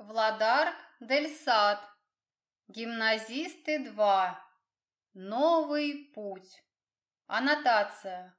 Владарк Дель Сад. Гимназисты 2. Новый путь. Аннотация.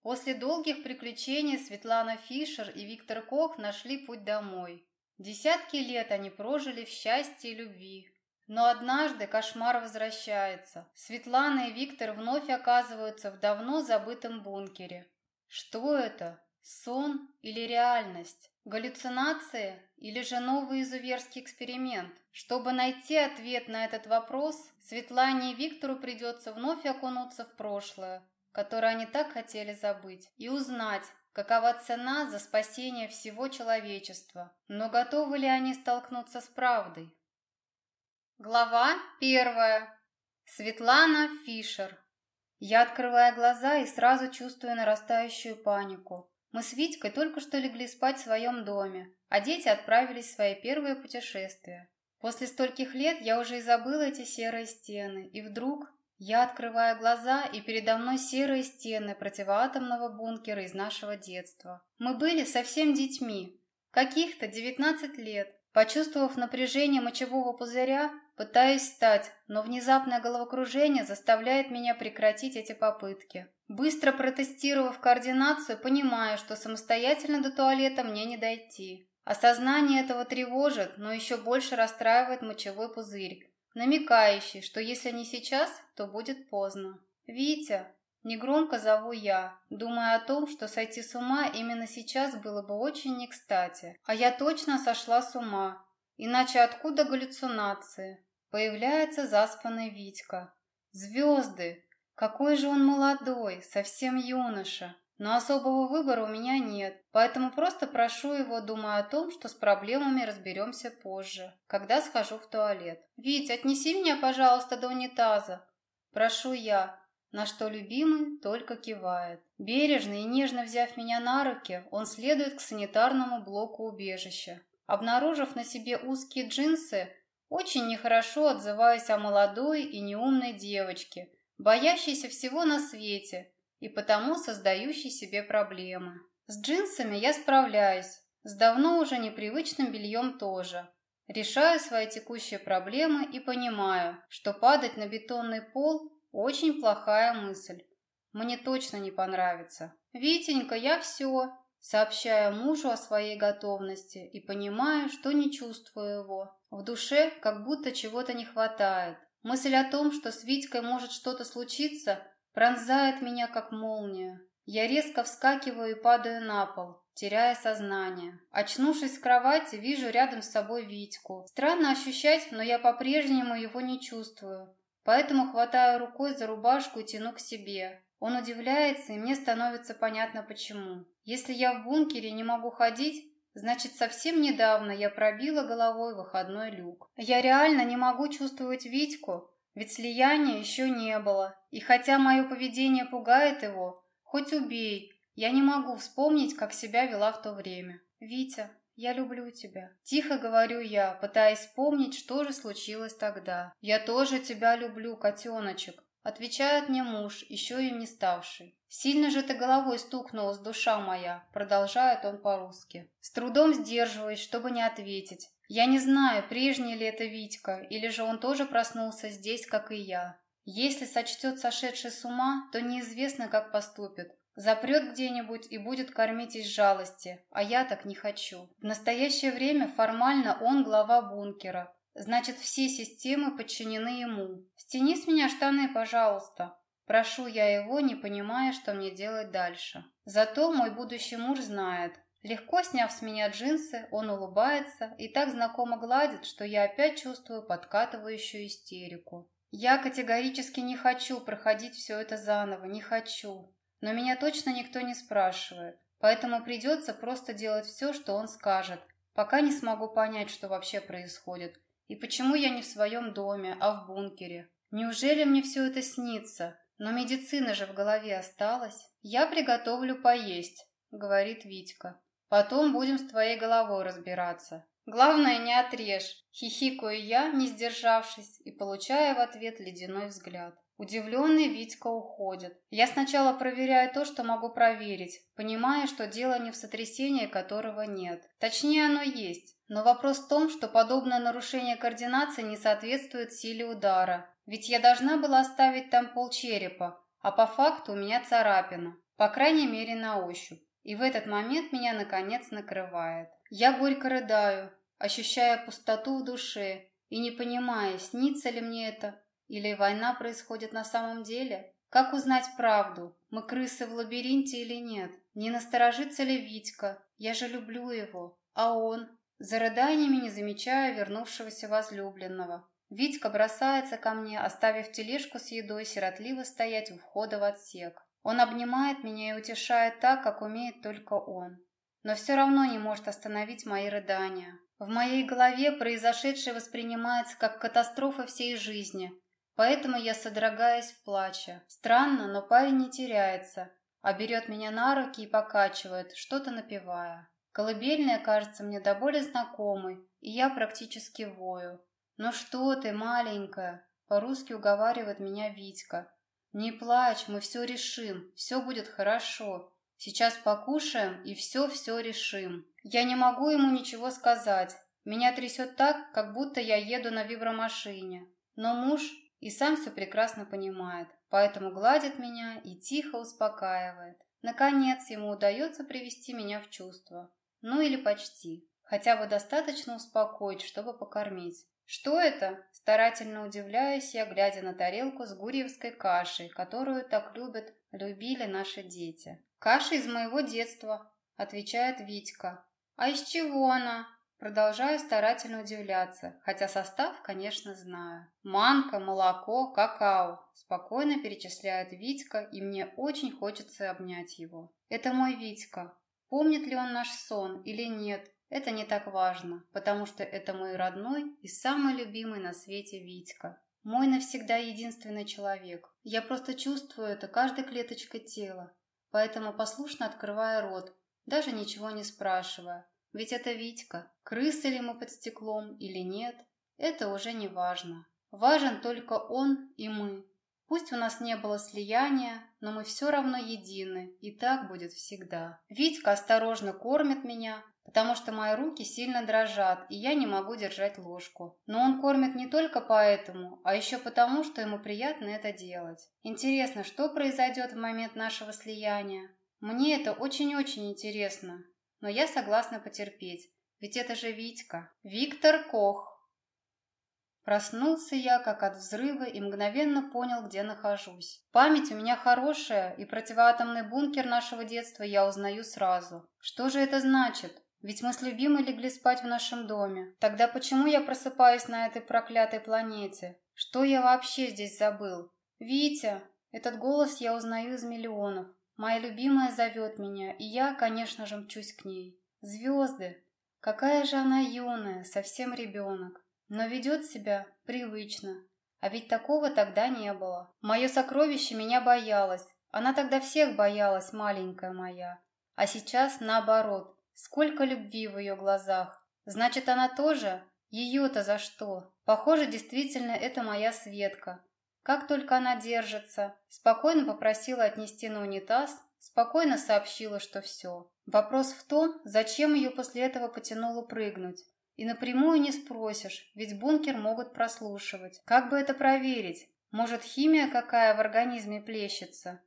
После долгих приключений Светлана Фишер и Виктор Кох нашли путь домой. Десятки лет они прожили в счастье и любви. Но однажды кошмар возвращается. Светлана и Виктор вновь оказываются в давно забытом бункере. Что это? Сон или реальность? Галлюцинации или же новый изуверский эксперимент? Чтобы найти ответ на этот вопрос, Светлане и Виктору придется вновь окунуться в прошлое, которое они так хотели забыть, и узнать, какова цена за спасение всего человечества. Но готовы ли они столкнуться с правдой? Глава первая. Светлана Фишер. Я открываю глаза и сразу чувствую нарастающую панику. Мы с Витькой только что легли спать в своем доме, а дети отправились в свои первые путешествия. После стольких лет я уже и забыла эти серые стены, и вдруг я открываю глаза, и передо мной серые стены противоатомного бункера из нашего детства. Мы были совсем детьми, каких-то 19 лет. Почувствовав напряжение мочевого пузыря, пытаюсь встать, но внезапное головокружение заставляет меня прекратить эти попытки. Быстро протестировав координацию, понимаю, что самостоятельно до туалета мне не дойти. Осознание этого тревожит, но еще больше расстраивает мочевой пузырь, намекающий, что если не сейчас, то будет поздно. «Витя!» Негромко зову я, думая о том, что сойти с ума именно сейчас было бы очень не кстати. А я точно сошла с ума. Иначе откуда галлюцинации? Появляется заспанный Витька. Звезды! Какой же он молодой, совсем юноша. Но особого выбора у меня нет, поэтому просто прошу его, думая о том, что с проблемами разберемся позже, когда схожу в туалет. «Вить, отнеси меня, пожалуйста, до унитаза!» Прошу я, на что любимый только кивает. Бережно и нежно взяв меня на руки, он следует к санитарному блоку убежища. Обнаружив на себе узкие джинсы, очень нехорошо отзываюсь о молодой и неумной девочке – боящийся всего на свете и потому создающий себе проблемы. С джинсами я справляюсь, с давно уже непривычным бельем тоже. Решаю свои текущие проблемы и понимаю, что падать на бетонный пол – очень плохая мысль. Мне точно не понравится. «Витенька, я все», сообщаю мужу о своей готовности и понимаю, что не чувствую его. В душе как будто чего-то не хватает. Мысль о том, что с Витькой может что-то случиться, пронзает меня как молния. Я резко вскакиваю и падаю на пол, теряя сознание. Очнувшись в кровати, вижу рядом с собой Витьку. Странно ощущать, но я по-прежнему его не чувствую. Поэтому хватаю рукой за рубашку и тяну к себе. Он удивляется, и мне становится понятно почему. Если я в бункере не могу ходить, Значит, совсем недавно я пробила головой выходной люк. Я реально не могу чувствовать Витьку, ведь слияния еще не было. И хотя мое поведение пугает его, хоть убей, я не могу вспомнить, как себя вела в то время. «Витя, я люблю тебя», – тихо говорю я, пытаясь вспомнить, что же случилось тогда. «Я тоже тебя люблю, котеночек», – отвечает мне муж, еще им не ставший. «Сильно же ты головой стукнулась, душа моя», — продолжает он по-русски. С трудом сдерживаюсь, чтобы не ответить. Я не знаю, прежний ли это Витька, или же он тоже проснулся здесь, как и я. Если сочтет сошедший с ума, то неизвестно, как поступит. Запрет где-нибудь и будет кормить из жалости, а я так не хочу. В настоящее время формально он глава бункера. Значит, все системы подчинены ему. Стяни с меня штаны, пожалуйста. Прошу я его, не понимая, что мне делать дальше. Зато мой будущий муж знает. Легко сняв с меня джинсы, он улыбается и так знакомо гладит, что я опять чувствую подкатывающую истерику. Я категорически не хочу проходить все это заново, не хочу. Но меня точно никто не спрашивает, поэтому придется просто делать все, что он скажет, пока не смогу понять, что вообще происходит, и почему я не в своем доме, а в бункере. Неужели мне все это снится? Но медицина же в голове осталась. Я приготовлю поесть, говорит Витька. Потом будем с твоей головой разбираться. Главное, не отрежь. Хихикаю я, не сдержавшись, и получая в ответ ледяной взгляд. Удивленный Витька уходит. Я сначала проверяю то, что могу проверить, понимая, что дело не в сотрясении, которого нет. Точнее, оно есть, Но вопрос в том, что подобное нарушение координации не соответствует силе удара. Ведь я должна была оставить там полчерепа, а по факту у меня царапина, по крайней мере на ощупь. И в этот момент меня наконец накрывает. Я горько рыдаю, ощущая пустоту в душе и не понимая, снится ли мне это, или война происходит на самом деле. Как узнать правду? Мы крысы в лабиринте или нет? Не насторожится ли Витька? Я же люблю его. А он? За рыданиями не замечаю вернувшегося возлюбленного. Витька бросается ко мне, оставив тележку с едой сиротливо стоять у входа в отсек. Он обнимает меня и утешает так, как умеет только он. Но все равно не может остановить мои рыдания. В моей голове произошедшее воспринимается как катастрофа всей жизни, поэтому я содрогаюсь в плаче. Странно, но парень не теряется, а берет меня на руки и покачивает, что-то напевая. Колыбельная кажется мне до боли знакомой, и я практически вою. «Ну что ты, маленькая?» – по-русски уговаривает меня Витька. «Не плачь, мы все решим, все будет хорошо. Сейчас покушаем и все-все решим». Я не могу ему ничего сказать. Меня трясет так, как будто я еду на вибромашине. Но муж и сам все прекрасно понимает, поэтому гладит меня и тихо успокаивает. Наконец ему удается привести меня в чувство. Ну или почти. Хотя бы достаточно успокоить, чтобы покормить. Что это? Старательно удивляюсь я, глядя на тарелку с гурьевской кашей, которую так любят, любили наши дети. Каша из моего детства, отвечает Витька. А из чего она? Продолжаю старательно удивляться, хотя состав, конечно, знаю. Манка, молоко, какао. Спокойно перечисляет Витька, и мне очень хочется обнять его. Это мой Витька. Помнит ли он наш сон или нет, это не так важно, потому что это мой родной и самый любимый на свете Витька. Мой навсегда единственный человек. Я просто чувствую это каждой клеточкой тела, поэтому послушно открывая рот, даже ничего не спрашивая. Ведь это Витька. Крысы ли мы под стеклом или нет, это уже не важно. Важен только он и мы. Пусть у нас не было слияния, но мы все равно едины, и так будет всегда. Витька осторожно кормит меня, потому что мои руки сильно дрожат, и я не могу держать ложку. Но он кормит не только поэтому, а еще потому, что ему приятно это делать. Интересно, что произойдет в момент нашего слияния? Мне это очень-очень интересно, но я согласна потерпеть, ведь это же Витька. Виктор Кох. Проснулся я, как от взрыва, и мгновенно понял, где нахожусь. Память у меня хорошая, и противоатомный бункер нашего детства я узнаю сразу. Что же это значит? Ведь мы с любимой легли спать в нашем доме. Тогда почему я просыпаюсь на этой проклятой планете? Что я вообще здесь забыл? Витя! Этот голос я узнаю из миллионов. Моя любимая зовет меня, и я, конечно же, мчусь к ней. Звезды! Какая же она юная, совсем ребенок но ведет себя привычно. А ведь такого тогда не было. Мое сокровище меня боялось. Она тогда всех боялась, маленькая моя. А сейчас наоборот. Сколько любви в ее глазах. Значит, она тоже? Ее-то за что? Похоже, действительно, это моя Светка. Как только она держится. Спокойно попросила отнести на унитаз, спокойно сообщила, что все. Вопрос в том, зачем ее после этого потянуло прыгнуть. И напрямую не спросишь, ведь бункер могут прослушивать. Как бы это проверить? Может, химия какая в организме плещется?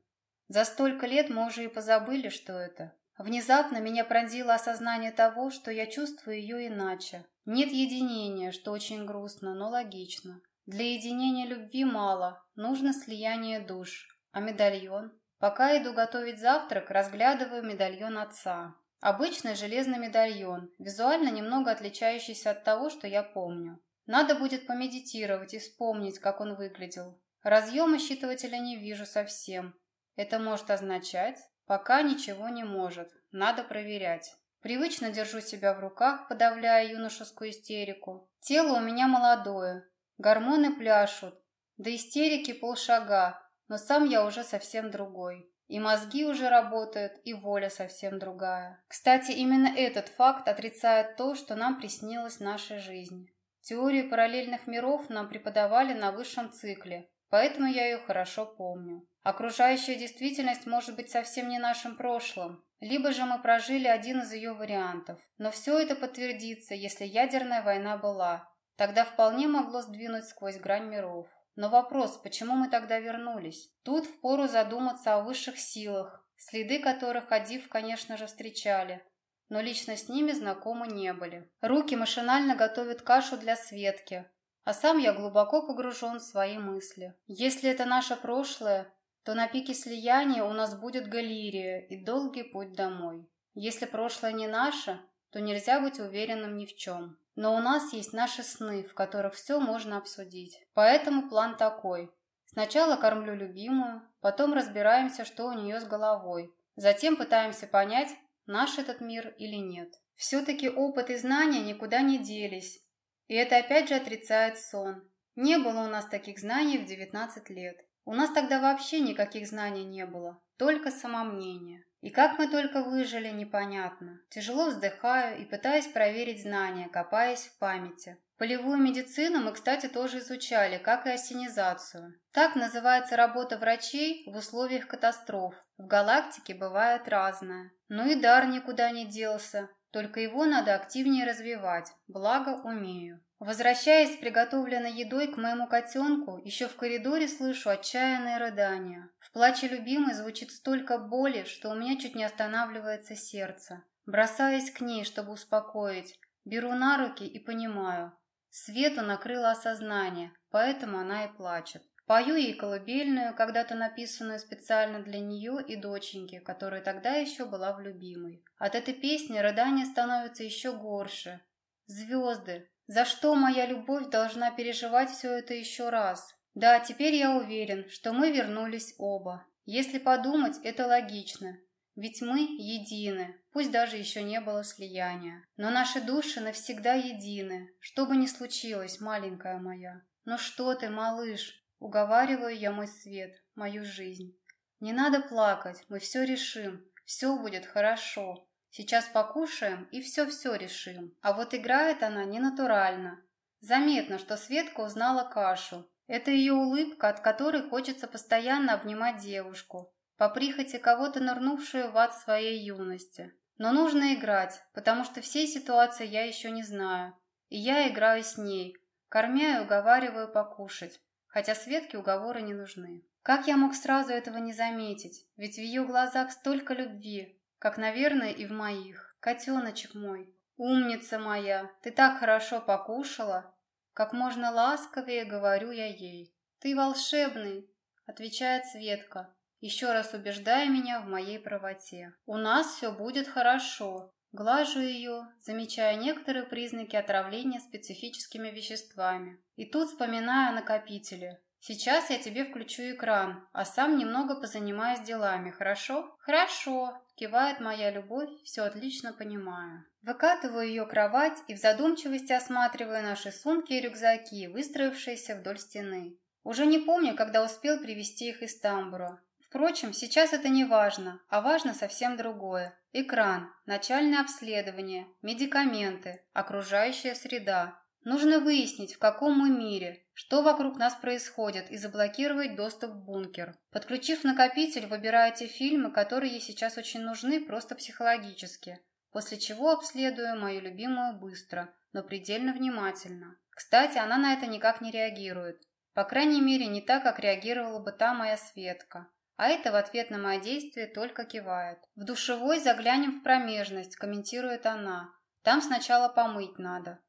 За столько лет мы уже и позабыли, что это. Внезапно меня пронзило осознание того, что я чувствую ее иначе. Нет единения, что очень грустно, но логично. Для единения любви мало, нужно слияние душ. А медальон? Пока иду готовить завтрак, разглядываю медальон отца. Обычный железный медальон, визуально немного отличающийся от того, что я помню. Надо будет помедитировать и вспомнить, как он выглядел. Разъема считывателя не вижу совсем. Это может означать, пока ничего не может. Надо проверять. Привычно держу себя в руках, подавляя юношескую истерику. Тело у меня молодое. Гормоны пляшут. До истерики полшага, но сам я уже совсем другой. И мозги уже работают, и воля совсем другая. Кстати, именно этот факт отрицает то, что нам приснилось в нашей жизни. Теорию параллельных миров нам преподавали на высшем цикле, поэтому я ее хорошо помню. Окружающая действительность может быть совсем не нашим прошлым. либо же мы прожили один из ее вариантов. Но все это подтвердится, если ядерная война была. Тогда вполне могло сдвинуть сквозь грань миров. Но вопрос, почему мы тогда вернулись? Тут впору задуматься о высших силах, следы которых Адив, конечно же, встречали, но лично с ними знакомы не были. Руки машинально готовят кашу для Светки, а сам я глубоко погружен в свои мысли. Если это наше прошлое, то на пике слияния у нас будет галерия и долгий путь домой. Если прошлое не наше, то нельзя быть уверенным ни в чем. Но у нас есть наши сны, в которых все можно обсудить. Поэтому план такой. Сначала кормлю любимую, потом разбираемся, что у нее с головой. Затем пытаемся понять, наш этот мир или нет. Все-таки опыт и знания никуда не делись. И это опять же отрицает сон. Не было у нас таких знаний в 19 лет. У нас тогда вообще никаких знаний не было, только самомнение. И как мы только выжили, непонятно. Тяжело вздыхаю и пытаюсь проверить знания, копаясь в памяти. Полевую медицину мы, кстати, тоже изучали, как и осенизацию. Так называется работа врачей в условиях катастроф. В галактике бывает разное. Ну и дар никуда не делся, только его надо активнее развивать, благо умею. Возвращаясь с приготовленной едой к моему котенку, еще в коридоре слышу отчаянные рыдания. В плаче любимой звучит столько боли, что у меня чуть не останавливается сердце. Бросаюсь к ней, чтобы успокоить. Беру на руки и понимаю. Свету накрыло осознание, поэтому она и плачет. Пою ей колыбельную, когда-то написанную специально для нее и доченьки, которая тогда еще была в любимой. От этой песни рыдание становится еще горше. Звезды, за что моя любовь должна переживать все это еще раз? Да, теперь я уверен, что мы вернулись оба. Если подумать, это логично. Ведь мы едины, пусть даже еще не было слияния. Но наши души навсегда едины, что бы ни случилось, маленькая моя. Ну что ты, малыш, уговариваю я мой свет, мою жизнь. Не надо плакать, мы все решим, все будет хорошо. Сейчас покушаем и все-все решим. А вот играет она ненатурально. Заметно, что Светка узнала кашу. Это ее улыбка, от которой хочется постоянно обнимать девушку, по прихоти кого-то нырнувшую в ад своей юности. Но нужно играть, потому что всей ситуации я еще не знаю. И я играю с ней, кормя и уговариваю покушать, хотя Светке уговоры не нужны. Как я мог сразу этого не заметить? Ведь в ее глазах столько любви, как, наверное, и в моих. Котеночек мой, умница моя, ты так хорошо покушала. Как можно ласковее говорю я ей. Ты волшебный, отвечает Светка, еще раз убеждая меня в моей правоте. У нас все будет хорошо. Глажу ее, замечая некоторые признаки отравления специфическими веществами. И тут вспоминаю о накопителе. Сейчас я тебе включу экран, а сам немного позанимаюсь делами, хорошо? Хорошо, кивает моя любовь, все отлично понимаю. Выкатываю ее кровать и в задумчивости осматриваю наши сумки и рюкзаки, выстроившиеся вдоль стены. Уже не помню, когда успел привезти их из тамбура. Впрочем, сейчас это не важно, а важно совсем другое. Экран, начальное обследование, медикаменты, окружающая среда. Нужно выяснить, в каком мы мире, что вокруг нас происходит, и заблокировать доступ в бункер. Подключив накопитель, выбираю те фильмы, которые ей сейчас очень нужны, просто психологически. После чего обследую мою любимую быстро, но предельно внимательно. Кстати, она на это никак не реагирует. По крайней мере, не так, как реагировала бы та моя Светка. А это в ответ на мои действия только кивает. В душевой заглянем в промежность, комментирует она. Там сначала помыть надо.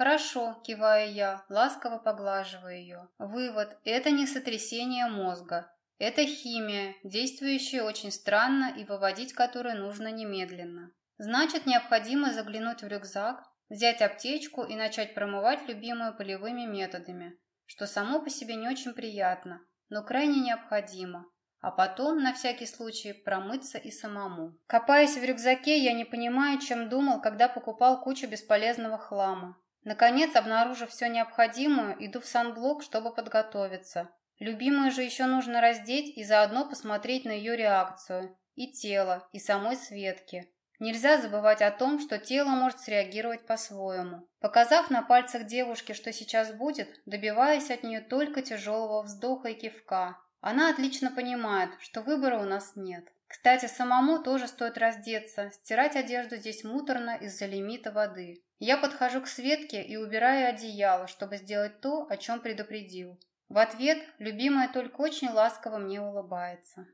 «Хорошо», – киваю я, ласково поглаживая ее. Вывод – это не сотрясение мозга. Это химия, действующая очень странно и выводить которую нужно немедленно. Значит, необходимо заглянуть в рюкзак, взять аптечку и начать промывать любимую полевыми методами, что само по себе не очень приятно, но крайне необходимо. А потом, на всякий случай, промыться и самому. Копаясь в рюкзаке, я не понимаю, чем думал, когда покупал кучу бесполезного хлама. Наконец, обнаружив все необходимое, иду в санблок, чтобы подготовиться. Любимую же еще нужно раздеть и заодно посмотреть на ее реакцию. И тело, и самой Светки. Нельзя забывать о том, что тело может среагировать по-своему. Показав на пальцах девушки, что сейчас будет, добиваясь от нее только тяжелого вздоха и кивка. Она отлично понимает, что выбора у нас нет. Кстати, самому тоже стоит раздеться. Стирать одежду здесь муторно из-за лимита воды. Я подхожу к Светке и убираю одеяло, чтобы сделать то, о чем предупредил. В ответ любимая только очень ласково мне улыбается.